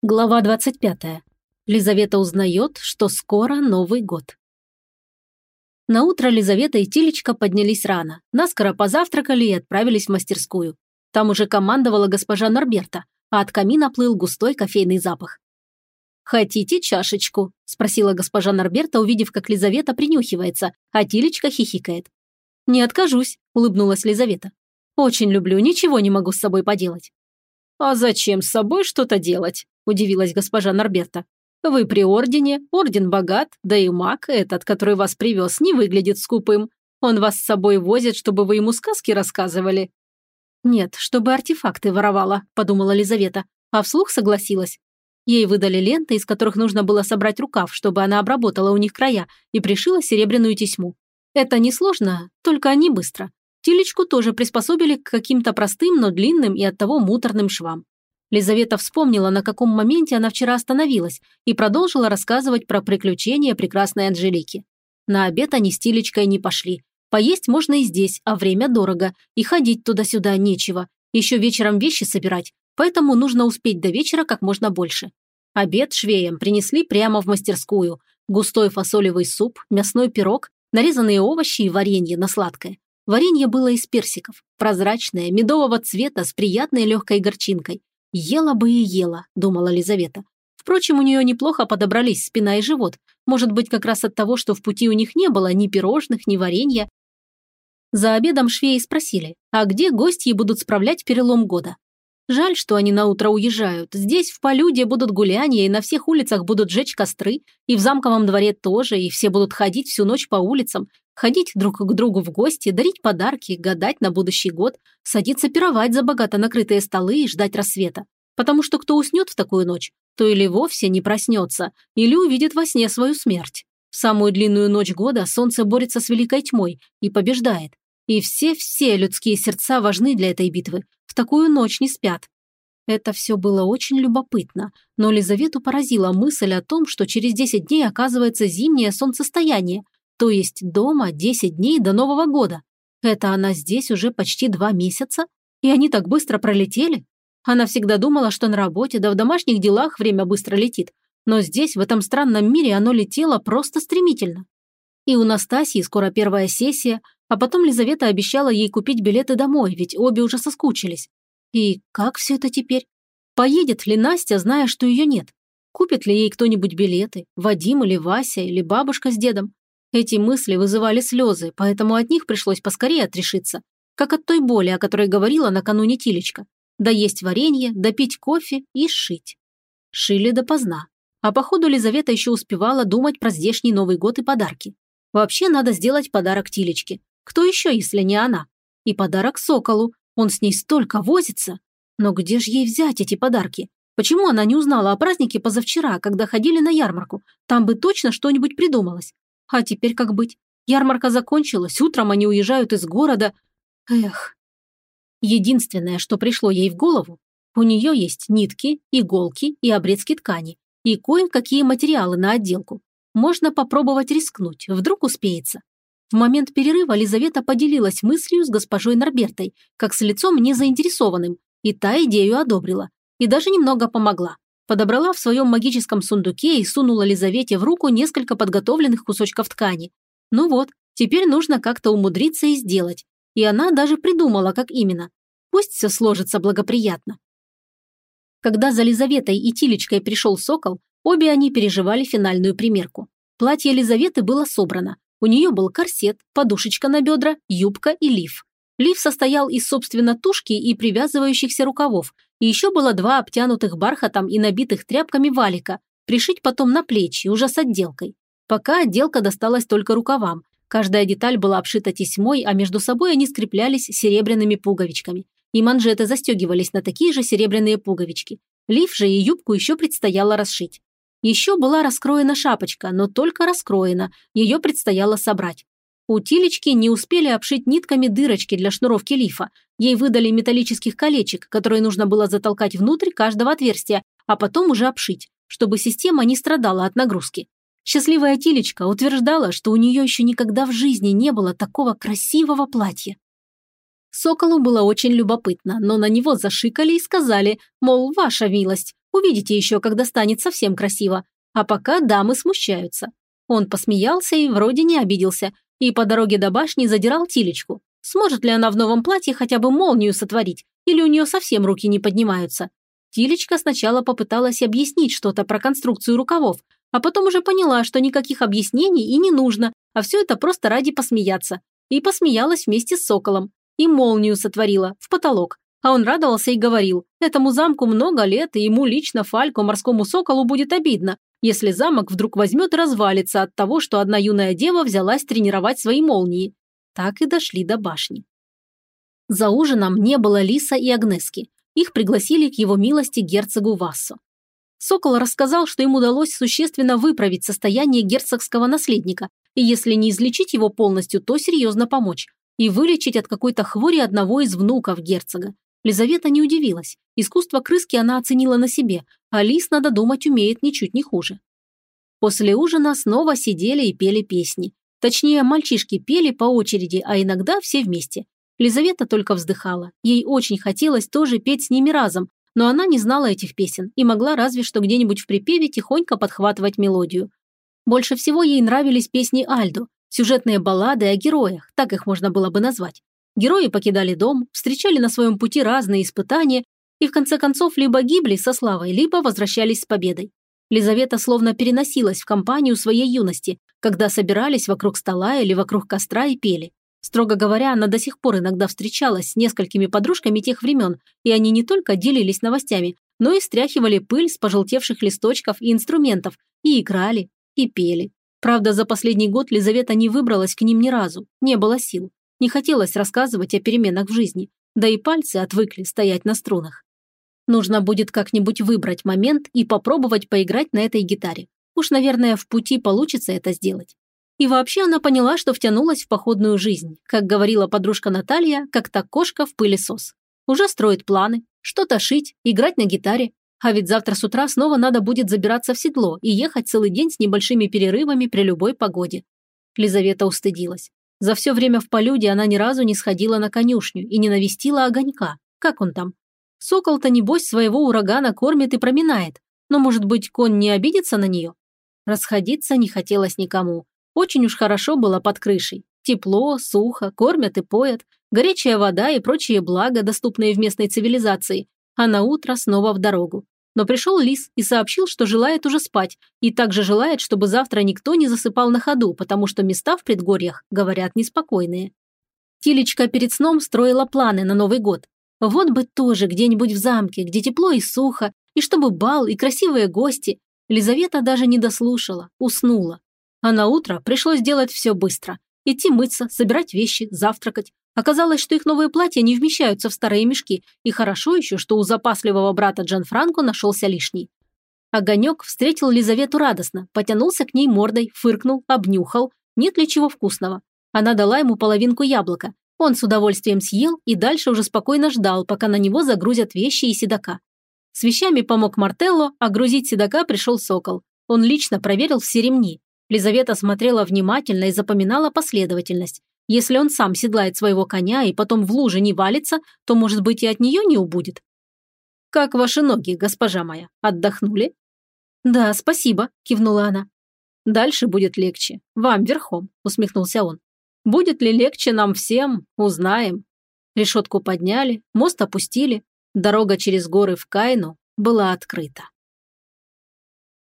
Глава 25. Лизавета узнает, что скоро Новый год. На утро Лизавета и Тилечка поднялись рано, наскоро позавтракали и отправились в мастерскую. Там уже командовала госпожа Норберта, а от камина плыл густой кофейный запах. «Хотите чашечку?» – спросила госпожа Норберта, увидев, как Лизавета принюхивается, а Тилечка хихикает. «Не откажусь», – улыбнулась Лизавета. «Очень люблю, ничего не могу с собой поделать». «А зачем с собой что-то делать?» Удивилась госпожа Норберта. «Вы при ордене, орден богат, да и маг этот, который вас привез, не выглядит скупым. Он вас с собой возит, чтобы вы ему сказки рассказывали». «Нет, чтобы артефакты воровала», – подумала Лизавета, а вслух согласилась. Ей выдали ленты, из которых нужно было собрать рукав, чтобы она обработала у них края, и пришила серебряную тесьму. Это несложно, только не быстро. Телечку тоже приспособили к каким-то простым, но длинным и оттого муторным швам. Лизавета вспомнила, на каком моменте она вчера остановилась, и продолжила рассказывать про приключения прекрасной Анжелики. На обед они с Тилечкой не пошли. Поесть можно и здесь, а время дорого, и ходить туда-сюда нечего. Еще вечером вещи собирать, поэтому нужно успеть до вечера как можно больше. Обед швеям принесли прямо в мастерскую. Густой фасолевый суп, мясной пирог, нарезанные овощи и варенье на сладкое. Варенье было из персиков, прозрачное, медового цвета с приятной легкой горчинкой. «Ела бы и ела», – думала Лизавета. Впрочем, у нее неплохо подобрались спина и живот. Может быть, как раз от того, что в пути у них не было ни пирожных, ни варенья. За обедом швеи спросили, а где гости будут справлять перелом года? Жаль, что они на утро уезжают. Здесь, в Полюде, будут гуляния, и на всех улицах будут жечь костры, и в замковом дворе тоже, и все будут ходить всю ночь по улицам, ходить друг к другу в гости, дарить подарки, гадать на будущий год, садиться пировать за богато накрытые столы и ждать рассвета. Потому что кто уснет в такую ночь, то или вовсе не проснется, или увидит во сне свою смерть. В самую длинную ночь года солнце борется с великой тьмой и побеждает. И все-все людские сердца важны для этой битвы. В такую ночь не спят. Это все было очень любопытно, но Лизавету поразила мысль о том, что через 10 дней оказывается зимнее солнцестояние, то есть дома 10 дней до Нового года. Это она здесь уже почти два месяца? И они так быстро пролетели? Она всегда думала, что на работе, да в домашних делах время быстро летит. Но здесь, в этом странном мире, оно летело просто стремительно. И у Настасьи скоро первая сессия, а потом Лизавета обещала ей купить билеты домой, ведь обе уже соскучились. И как все это теперь? Поедет ли Настя, зная, что ее нет? Купит ли ей кто-нибудь билеты? Вадим или Вася, или бабушка с дедом? Эти мысли вызывали слезы, поэтому от них пришлось поскорее отрешиться. Как от той боли, о которой говорила накануне Тилечка. Да есть варенье, да пить кофе и шить. Шили допоздна. А походу Лизавета еще успевала думать про здешний Новый год и подарки. Вообще надо сделать подарок Тилечке. Кто еще, если не она? И подарок Соколу. Он с ней столько возится. Но где же ей взять эти подарки? Почему она не узнала о празднике позавчера, когда ходили на ярмарку? Там бы точно что-нибудь придумалось. А теперь как быть? Ярмарка закончилась, утром они уезжают из города. Эх. Единственное, что пришло ей в голову, у нее есть нитки, иголки и обрезки ткани, и кое-какие материалы на отделку. Можно попробовать рискнуть, вдруг успеется. В момент перерыва Лизавета поделилась мыслью с госпожой Норбертой, как с лицом незаинтересованным, и та идею одобрила. И даже немного помогла. Подобрала в своем магическом сундуке и сунула Лизавете в руку несколько подготовленных кусочков ткани. Ну вот, теперь нужно как-то умудриться и сделать. И она даже придумала, как именно. Пусть все сложится благоприятно. Когда за Лизаветой и Тилечкой пришел Сокол, обе они переживали финальную примерку. Платье Лизаветы было собрано, у нее был корсет, подушечка на бедра, юбка и лиф. Лиф состоял из, собственно, тушки и привязывающихся рукавов, и еще было два обтянутых бархатом и набитых тряпками валика, пришить потом на плечи, уже с отделкой. Пока отделка досталась только рукавам. Каждая деталь была обшита тесьмой, а между собой они скреплялись серебряными пуговичками. И манжеты застегивались на такие же серебряные пуговички. Лиф же и юбку еще предстояло расшить. Еще была раскроена шапочка, но только раскроена, ее предстояло собрать. У Тилечки не успели обшить нитками дырочки для шнуровки лифа. Ей выдали металлических колечек, которые нужно было затолкать внутрь каждого отверстия, а потом уже обшить, чтобы система не страдала от нагрузки. Счастливая Тилечка утверждала, что у нее еще никогда в жизни не было такого красивого платья. Соколу было очень любопытно, но на него зашикали и сказали, мол, ваша милость, Увидите еще, когда станет совсем красиво. А пока дамы смущаются. Он посмеялся и вроде не обиделся, и по дороге до башни задирал Тилечку. Сможет ли она в новом платье хотя бы молнию сотворить, или у нее совсем руки не поднимаются? Тилечка сначала попыталась объяснить что-то про конструкцию рукавов, а потом уже поняла, что никаких объяснений и не нужно, а все это просто ради посмеяться. И посмеялась вместе с соколом. И молнию сотворила, в потолок. А он радовался и говорил, этому замку много лет, и ему лично Фальку, морскому соколу, будет обидно, если замок вдруг возьмет и развалится от того, что одна юная дева взялась тренировать свои молнии. Так и дошли до башни. За ужином не было Лиса и Агнески. Их пригласили к его милости герцогу Вассо. Сокол рассказал, что им удалось существенно выправить состояние герцогского наследника, и если не излечить его полностью, то серьезно помочь, и вылечить от какой-то хвори одного из внуков герцога. Лизавета не удивилась. Искусство крыски она оценила на себе, а Лис, надо думать, умеет ничуть не хуже. После ужина снова сидели и пели песни. Точнее, мальчишки пели по очереди, а иногда все вместе. Лизавета только вздыхала. Ей очень хотелось тоже петь с ними разом, но она не знала этих песен и могла разве что где-нибудь в припеве тихонько подхватывать мелодию. Больше всего ей нравились песни Альдо, сюжетные баллады о героях, так их можно было бы назвать. Герои покидали дом, встречали на своем пути разные испытания и в конце концов либо гибли со славой, либо возвращались с победой. Лизавета словно переносилась в компанию своей юности, когда собирались вокруг стола или вокруг костра и пели. Строго говоря, она до сих пор иногда встречалась с несколькими подружками тех времен, и они не только делились новостями, но и стряхивали пыль с пожелтевших листочков и инструментов, и играли, и пели. Правда, за последний год Лизавета не выбралась к ним ни разу, не было сил. Не хотелось рассказывать о переменах в жизни, да и пальцы отвыкли стоять на струнах. Нужно будет как-нибудь выбрать момент и попробовать поиграть на этой гитаре. Уж, наверное, в пути получится это сделать. И вообще она поняла, что втянулась в походную жизнь. Как говорила подружка Наталья, как та кошка в пылесос. Уже строит планы, что-то шить, играть на гитаре. А ведь завтра с утра снова надо будет забираться в седло и ехать целый день с небольшими перерывами при любой погоде. Лизавета устыдилась. За все время в полюде она ни разу не сходила на конюшню и не навестила огонька. Как он там? Сокол-то, небось, своего урагана кормит и проминает. Но, может быть, конь не обидится на нее? Расходиться не хотелось никому. Очень уж хорошо было под крышей. Тепло, сухо, кормят и поят, горячая вода и прочие блага, доступные в местной цивилизации, а на утро снова в дорогу. Но пришел лис и сообщил, что желает уже спать, и также желает, чтобы завтра никто не засыпал на ходу, потому что места в предгорьях, говорят, неспокойные. Тилечка перед сном строила планы на Новый год. Вот бы тоже где-нибудь в замке, где тепло и сухо, и чтобы бал и красивые гости. Лизавета даже не дослушала, уснула. А на утро пришлось делать все быстро. Идти мыться, собирать вещи, завтракать. Оказалось, что их новые платья не вмещаются в старые мешки, и хорошо еще, что у запасливого брата Джан Франко нашелся лишний. Огонек встретил Лизавету радостно, потянулся к ней мордой, фыркнул, обнюхал. Нет ли чего вкусного? Она дала ему половинку яблока. Он с удовольствием съел и дальше уже спокойно ждал, пока на него загрузят вещи и седока. С вещами помог Мартелло, а грузить седока пришел Сокол. Он лично проверил все ремни. Лизавета смотрела внимательно и запоминала последовательность. Если он сам седлает своего коня и потом в луже не валится, то, может быть, и от нее не убудет. «Как ваши ноги, госпожа моя? Отдохнули?» «Да, спасибо», – кивнула она. «Дальше будет легче. Вам верхом», – усмехнулся он. «Будет ли легче нам всем, узнаем». Решетку подняли, мост опустили. Дорога через горы в Кайну была открыта.